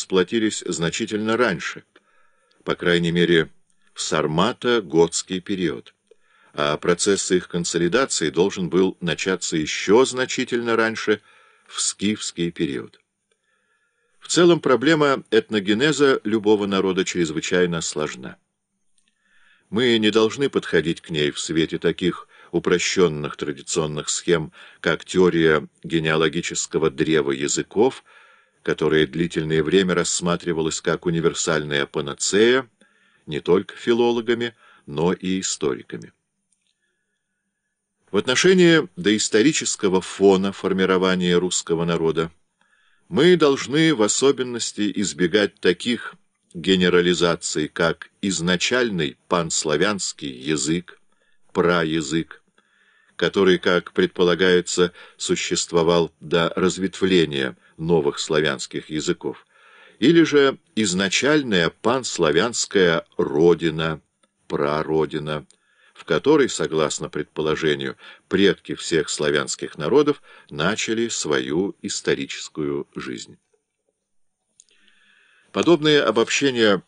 сплотились значительно раньше, по крайней мере, в сармато-готский период, а процесс их консолидации должен был начаться еще значительно раньше, в скифский период. В целом проблема этногенеза любого народа чрезвычайно сложна. Мы не должны подходить к ней в свете таких упрощенных традиционных схем, как теория генеалогического древа языков, которая длительное время рассматривалась как универсальная панацея не только филологами, но и историками. В отношении доисторического фона формирования русского народа мы должны в особенности избегать таких генерализаций, как изначальный панславянский язык, праязык, который, как предполагается, существовал до разветвления новых славянских языков, или же изначальная панславянская родина, прародина, в которой, согласно предположению, предки всех славянских народов начали свою историческую жизнь. Подобные обобщения,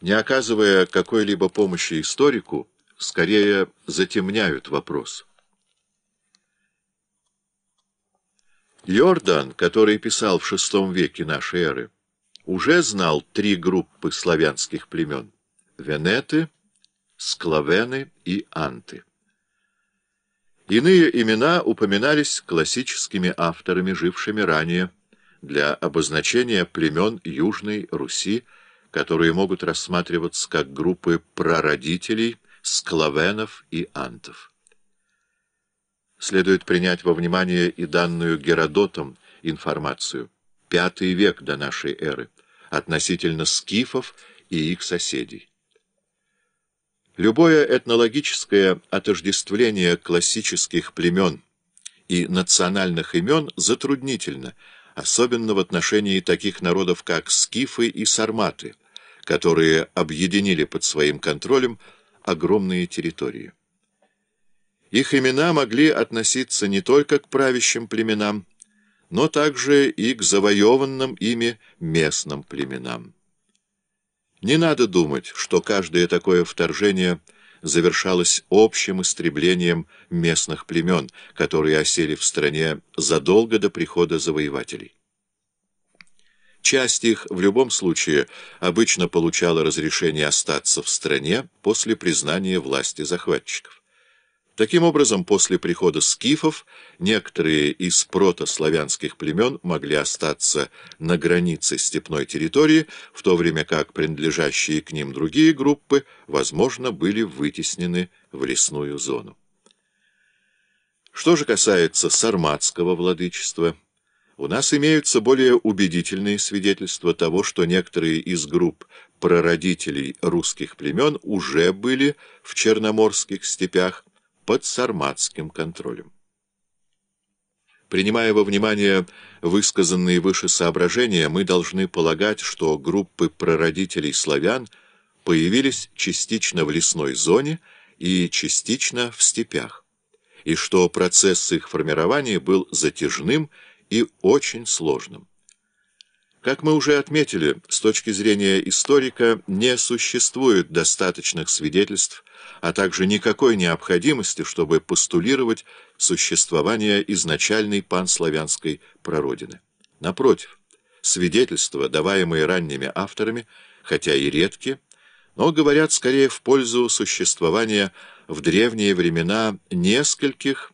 не оказывая какой-либо помощи историку, скорее затемняют вопрос. Йордан, который писал в VI веке нашей эры, уже знал три группы славянских племен — Венеты, Склавены и Анты. Иные имена упоминались классическими авторами, жившими ранее, для обозначения племен Южной Руси, которые могут рассматриваться как группы прародителей склавенов и антов. Следует принять во внимание и данную Геродотом информацию, пятый век до нашей эры, относительно скифов и их соседей. Любое этнологическое отождествление классических племен и национальных имен затруднительно, особенно в отношении таких народов, как скифы и сарматы, которые объединили под своим контролем огромные территории. Их имена могли относиться не только к правящим племенам, но также и к завоеванным ими местным племенам. Не надо думать, что каждое такое вторжение завершалось общим истреблением местных племен, которые осели в стране задолго до прихода завоевателей. Часть их в любом случае обычно получала разрешение остаться в стране после признания власти захватчиков. Таким образом, после прихода скифов некоторые из протославянских племен могли остаться на границе степной территории, в то время как принадлежащие к ним другие группы, возможно, были вытеснены в лесную зону. Что же касается сарматского владычества, у нас имеются более убедительные свидетельства того, что некоторые из групп прародителей русских племен уже были в черноморских степях, под сарматским контролем. Принимая во внимание высказанные выше соображения, мы должны полагать, что группы прародителей славян появились частично в лесной зоне и частично в степях, и что процесс их формирования был затяжным и очень сложным. Как мы уже отметили, с точки зрения историка не существует достаточных свидетельств, а также никакой необходимости, чтобы постулировать существование изначальной панславянской прародины. Напротив, свидетельства, даваемые ранними авторами, хотя и редки, но говорят скорее в пользу существования в древние времена нескольких,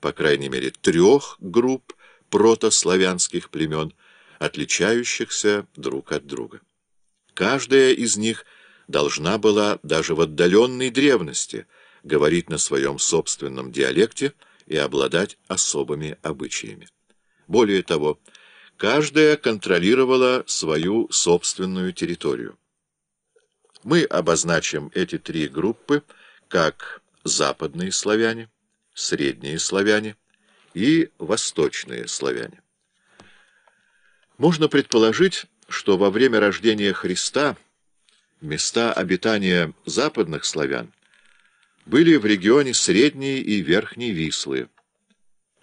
по крайней мере трех групп протославянских племен, отличающихся друг от друга. Каждая из них должна была даже в отдаленной древности говорить на своем собственном диалекте и обладать особыми обычаями. Более того, каждая контролировала свою собственную территорию. Мы обозначим эти три группы как западные славяне, средние славяне и восточные славяне. Можно предположить, что во время рождения Христа места обитания западных славян были в регионе Средней и Верхней Вислы.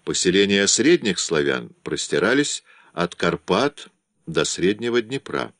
Поселения средних славян простирались от Карпат до Среднего Днепра.